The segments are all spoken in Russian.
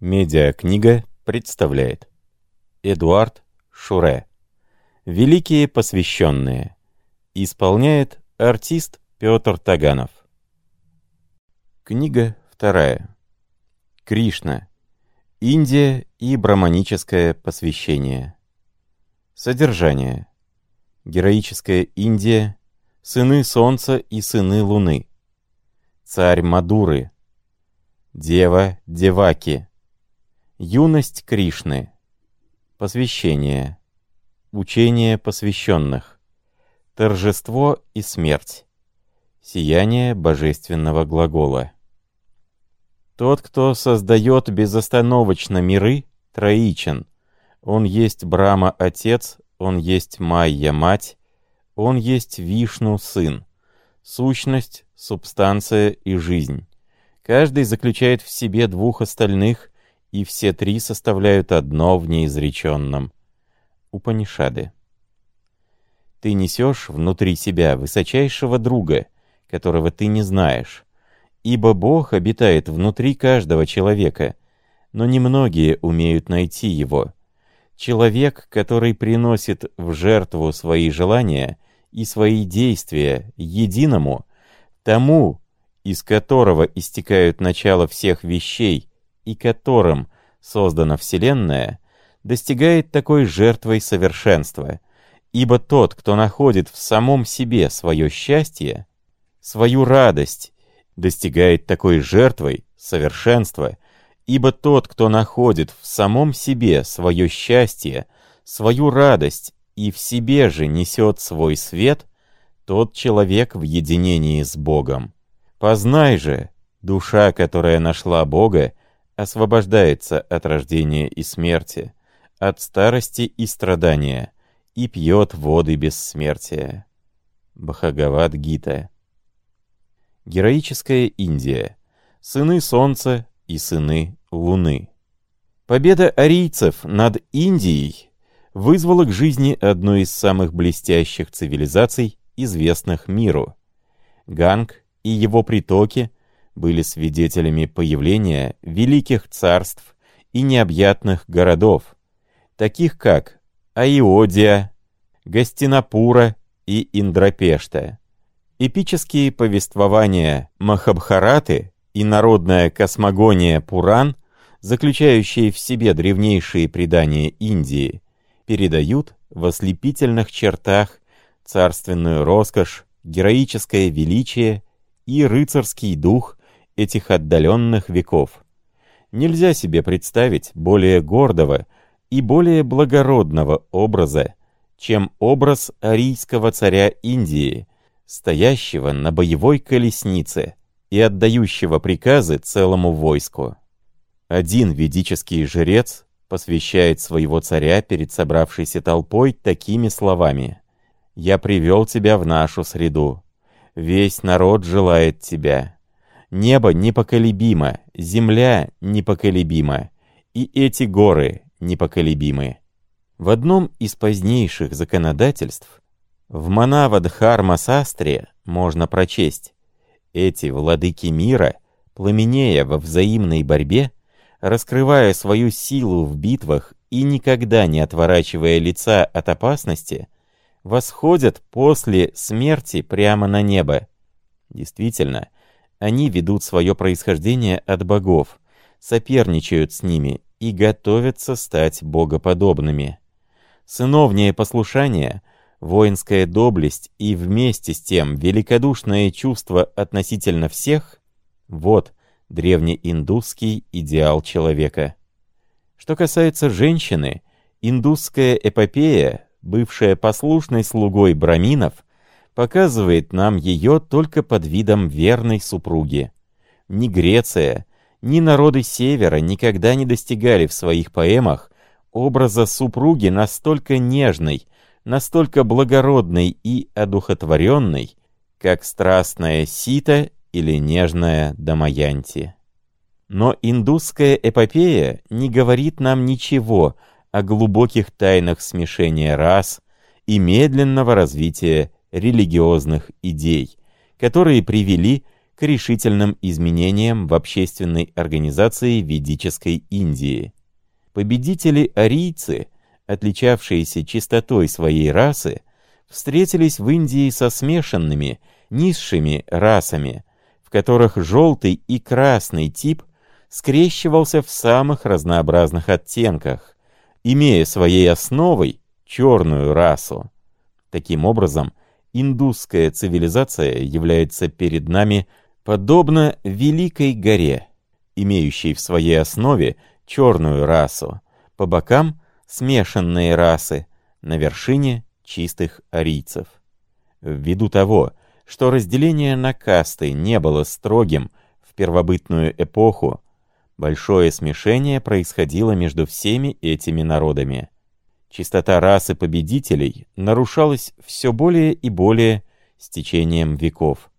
Медиакнига представляет Эдуард Шуре. Великие посвященные. Исполняет артист Петр Таганов. Книга вторая. Кришна. Индия и браманическое посвящение. Содержание. Героическая Индия. Сыны Солнца и Сыны Луны. Царь Мадуры. Дева Деваки Юность Кришны. Посвящение. Учение посвященных. Торжество и смерть. Сияние божественного глагола. Тот, кто создает безостановочно миры, троичен. Он есть Брама Отец, он есть Майя Мать, он есть Вишну Сын. Сущность, субстанция и жизнь. Каждый заключает в себе двух остальных, и все три составляют одно в неизреченном. Упанишады. Ты несешь внутри себя высочайшего друга, которого ты не знаешь, ибо Бог обитает внутри каждого человека, но немногие умеют найти его. Человек, который приносит в жертву свои желания и свои действия единому, тому, из которого истекают начало всех вещей, и которым создана Вселенная, достигает такой жертвой совершенства, ибо тот, кто находит в самом себе свое счастье, свою радость, достигает такой жертвой совершенства, ибо тот, кто находит в самом себе свое счастье, свою радость и в себе же несет свой свет, тот человек в единении с Богом. Познай же, душа, которая нашла Бога, освобождается от рождения и смерти, от старости и страдания, и пьет воды бессмертия. Бхагавад Гита Героическая Индия. Сыны Солнца и сыны Луны. Победа арийцев над Индией вызвала к жизни одну из самых блестящих цивилизаций, известных миру. Ганг и его притоки — были свидетелями появления великих царств и необъятных городов, таких как Аиодия, Гастинапура и Индрапешта. Эпические повествования Махабхараты и народная космогония Пуран, заключающие в себе древнейшие предания Индии, передают в ослепительных чертах царственную роскошь, героическое величие и рыцарский дух этих отдаленных веков. Нельзя себе представить более гордого и более благородного образа, чем образ арийского царя Индии, стоящего на боевой колеснице и отдающего приказы целому войску. Один ведический жрец посвящает своего царя перед собравшейся толпой такими словами «Я привел тебя в нашу среду. Весь народ желает тебя. Небо непоколебимо, земля непоколебима, и эти горы непоколебимы. В одном из позднейших законодательств, в Манавадхарма-састре, можно прочесть, эти владыки мира, пламенея во взаимной борьбе, раскрывая свою силу в битвах и никогда не отворачивая лица от опасности, восходят после смерти прямо на небо. Действительно, они ведут свое происхождение от богов, соперничают с ними и готовятся стать богоподобными. Сыновнее послушание, воинская доблесть и вместе с тем великодушное чувство относительно всех — вот древнеиндусский идеал человека. Что касается женщины, индусская эпопея, бывшая послушной слугой браминов — показывает нам ее только под видом верной супруги. Ни Греция, ни народы Севера никогда не достигали в своих поэмах образа супруги настолько нежной, настолько благородной и одухотворенной, как страстная Сита или нежная Дамаянти. Но индусская эпопея не говорит нам ничего о глубоких тайнах смешения рас и медленного развития религиозных идей, которые привели к решительным изменениям в общественной организации ведической Индии. Победители-арийцы, отличавшиеся чистотой своей расы, встретились в Индии со смешанными, низшими расами, в которых желтый и красный тип скрещивался в самых разнообразных оттенках, имея своей основой черную расу. Таким образом, индусская цивилизация является перед нами подобно Великой горе, имеющей в своей основе черную расу, по бокам смешанные расы, на вершине чистых арийцев. Ввиду того, что разделение на касты не было строгим в первобытную эпоху, большое смешение происходило между всеми этими народами. Чистота расы победителей нарушалась все более и более с течением веков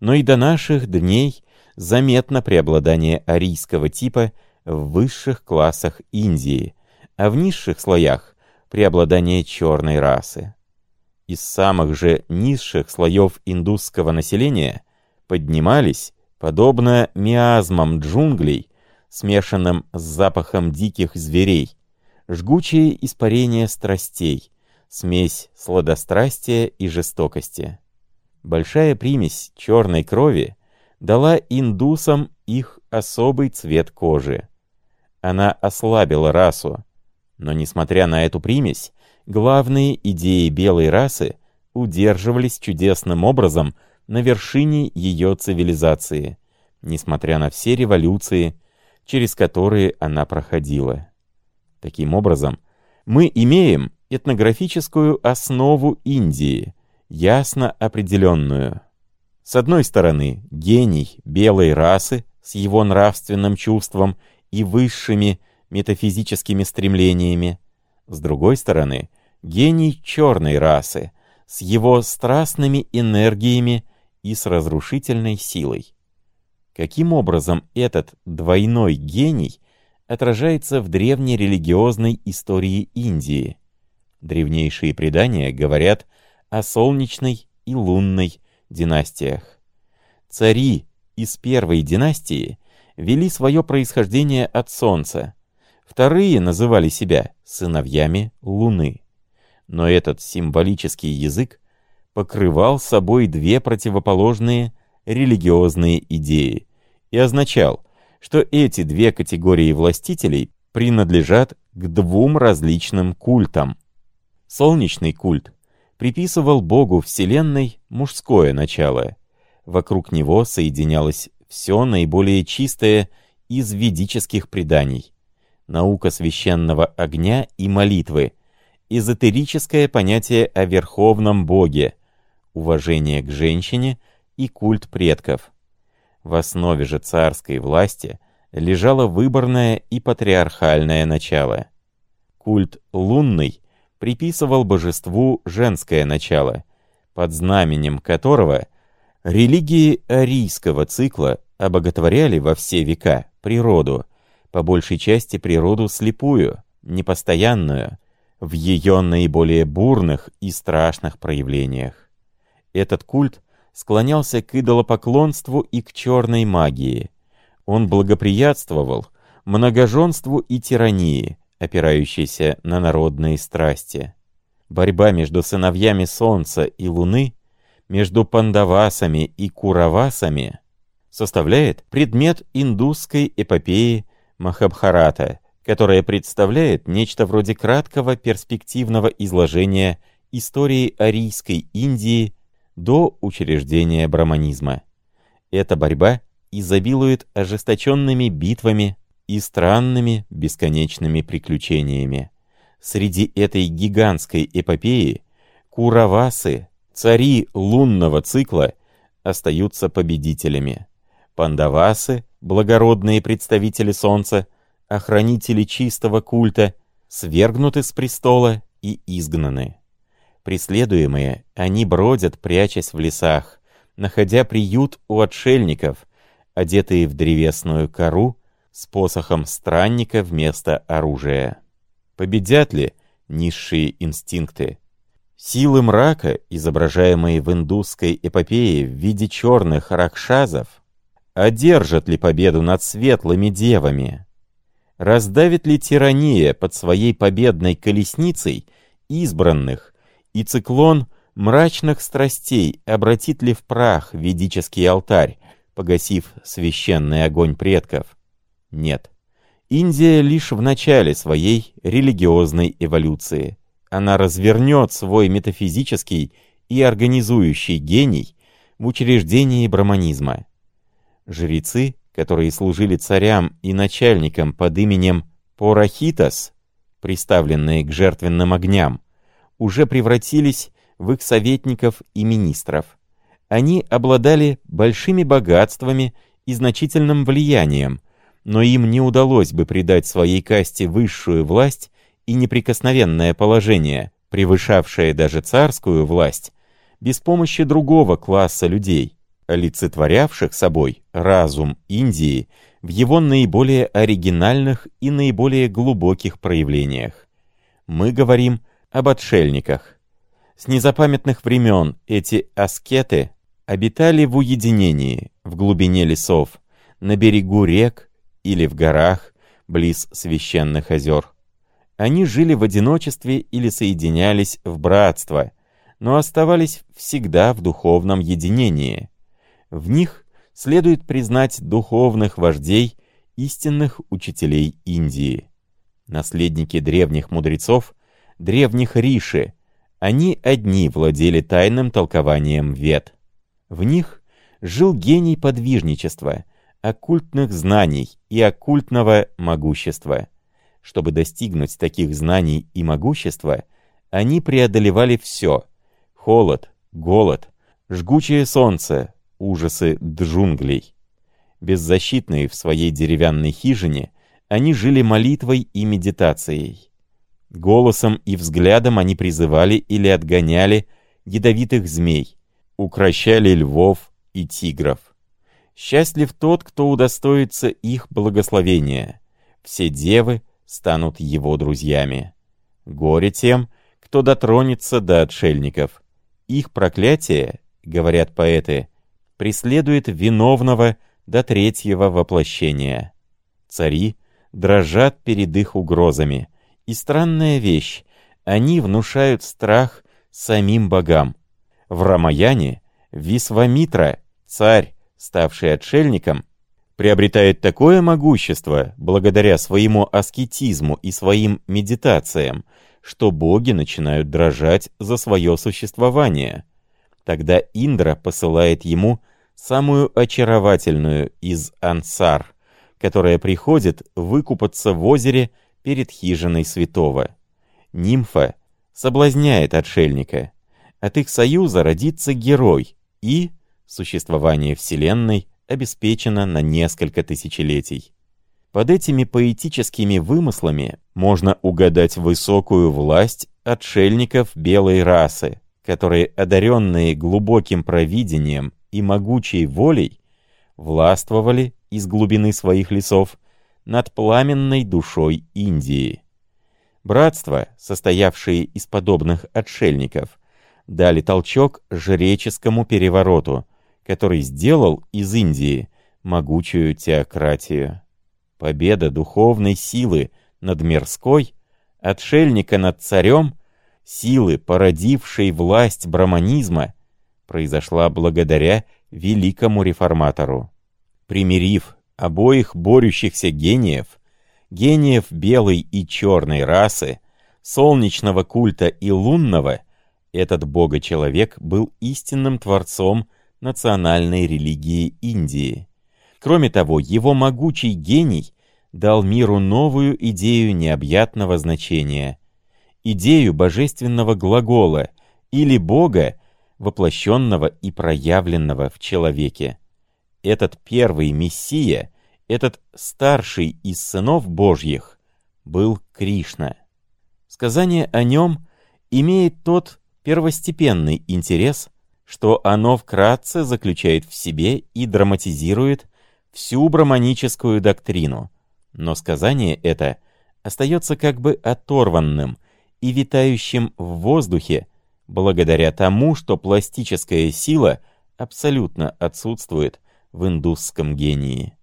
но и до наших дней заметно преобладание арийского типа в высших классах Индии, а в низших слоях — преобладание черной расы. Из самых же низших слоев индусского населения поднимались, подобно миазмам джунглей, смешанным с запахом диких зверей, жгучие испарения страстей, смесь сладострастия и жестокости. Большая примесь черной крови дала индусам их особый цвет кожи. Она ослабила расу, но, несмотря на эту примесь, главные идеи белой расы удерживались чудесным образом на вершине ее цивилизации, несмотря на все революции, через которые она проходила. Таким образом, мы имеем этнографическую основу Индии, ясно определенную. С одной стороны, гений белой расы с его нравственным чувством и высшими метафизическими стремлениями, с другой стороны, гений черной расы с его страстными энергиями и с разрушительной силой. Каким образом этот двойной гений отражается в древней религиозной истории Индии? Древнейшие предания говорят о солнечной и лунной династиях. Цари из первой династии вели свое происхождение от Солнца, вторые называли себя сыновьями Луны. Но этот символический язык покрывал собой две противоположные религиозные идеи и означал, что эти две категории властителей принадлежат к двум различным культам. Солнечный культ приписывал Богу Вселенной мужское начало. Вокруг него соединялось все наиболее чистое из ведических преданий. Наука священного огня и молитвы, эзотерическое понятие о Верховном Боге, уважение к женщине и культ предков. В основе же царской власти лежало выборное и патриархальное начало. Культ лунный приписывал божеству женское начало, под знаменем которого религии арийского цикла обоготворяли во все века природу, по большей части природу слепую, непостоянную, в ее наиболее бурных и страшных проявлениях. Этот культ склонялся к идолопоклонству и к черной магии. Он благоприятствовал многоженству и тирании, опирающейся на народные страсти. Борьба между сыновьями Солнца и Луны, между пандавасами и куравасами, составляет предмет индусской эпопеи Махабхарата, которая представляет нечто вроде краткого перспективного изложения истории арийской Индии до учреждения браманизма. Эта борьба изобилует ожесточенными битвами и странными бесконечными приключениями. Среди этой гигантской эпопеи Куравасы, цари лунного цикла, остаются победителями. Пандавасы, благородные представители Солнца, охранители чистого культа, свергнуты с престола и изгнаны. Преследуемые, они бродят, прячась в лесах, находя приют у отшельников, одетые в древесную кору, с посохом странника вместо оружия. Победят ли низшие инстинкты? Силы мрака, изображаемые в индусской эпопее в виде черных ракшазов, одержат ли победу над светлыми девами? Раздавит ли тирания под своей победной колесницей избранных, и циклон мрачных страстей обратит ли в прах ведический алтарь, погасив священный огонь предков? Нет. Индия лишь в начале своей религиозной эволюции. Она развернет свой метафизический и организующий гений в учреждении браманизма. Жрецы, которые служили царям и начальникам под именем Порахитас, приставленные к жертвенным огням, уже превратились в их советников и министров. Они обладали большими богатствами и значительным влиянием, но им не удалось бы придать своей касте высшую власть и неприкосновенное положение, превышавшее даже царскую власть, без помощи другого класса людей, олицетворявших собой разум Индии в его наиболее оригинальных и наиболее глубоких проявлениях. Мы говорим об отшельниках. С незапамятных времен эти аскеты обитали в уединении, в глубине лесов, на берегу рек или в горах, близ священных озер. Они жили в одиночестве или соединялись в братство, но оставались всегда в духовном единении. В них следует признать духовных вождей, истинных учителей Индии. Наследники древних мудрецов, древних риши, они одни владели тайным толкованием вет. В них жил гений подвижничества, оккультных знаний и оккультного могущества. Чтобы достигнуть таких знаний и могущества, они преодолевали все — холод, голод, жгучее солнце, ужасы джунглей. Беззащитные в своей деревянной хижине, они жили молитвой и медитацией. Голосом и взглядом они призывали или отгоняли ядовитых змей, укращали львов и тигров. Счастлив тот, кто удостоится их благословения. Все девы станут его друзьями. Горе тем, кто дотронется до отшельников. Их проклятие, говорят поэты, преследует виновного до третьего воплощения. Цари дрожат перед их угрозами — и странная вещь, они внушают страх самим богам. В Рамаяне Висвамитра, царь, ставший отшельником, приобретает такое могущество благодаря своему аскетизму и своим медитациям, что боги начинают дрожать за свое существование. Тогда Индра посылает ему самую очаровательную из ансар, которая приходит выкупаться в озере перед хижиной святого. Нимфа соблазняет отшельника. От их союза родится герой, и существование Вселенной обеспечено на несколько тысячелетий. Под этими поэтическими вымыслами можно угадать высокую власть отшельников белой расы, которые, одаренные глубоким провидением и могучей волей, властвовали из глубины своих лесов над пламенной душой Индии. Братства, состоявшие из подобных отшельников, дали толчок жреческому перевороту, который сделал из Индии могучую теократию. Победа духовной силы над мирской, отшельника над царем, силы, породившей власть браманизма, произошла благодаря великому реформатору. Примирив обоих борющихся гениев, гениев белой и черной расы, солнечного культа и лунного, этот бога-человек был истинным творцом национальной религии Индии. Кроме того, его могучий гений дал миру новую идею необъятного значения, идею божественного глагола или бога, воплощенного и проявленного в человеке этот первый Мессия, этот старший из сынов Божьих, был Кришна. Сказание о нем имеет тот первостепенный интерес, что оно вкратце заключает в себе и драматизирует всю браманическую доктрину, но сказание это остается как бы оторванным и витающим в воздухе, благодаря тому, что пластическая сила абсолютно отсутствует в индусском гении.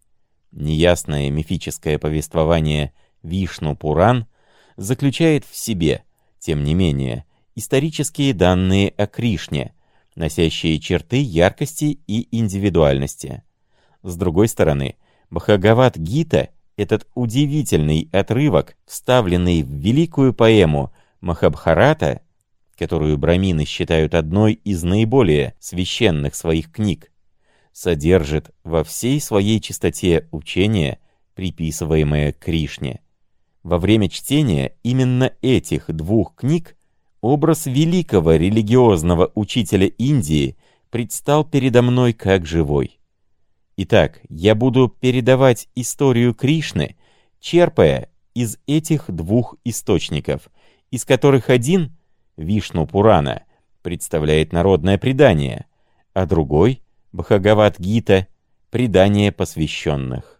Неясное мифическое повествование Вишну-Пуран заключает в себе, тем не менее, исторические данные о Кришне, носящие черты яркости и индивидуальности. С другой стороны, Бхагават-гита, этот удивительный отрывок, вставленный в великую поэму Махабхарата, которую брамины считают одной из наиболее священных своих книг, содержит во всей своей чистоте учение, приписываемое Кришне. Во время чтения именно этих двух книг образ великого религиозного учителя Индии предстал передо мной как живой. Итак, я буду передавать историю Кришны, черпая из этих двух источников, из которых один, Вишну Пурана, представляет народное предание, а другой, Бхагават-гита, предание посвященных.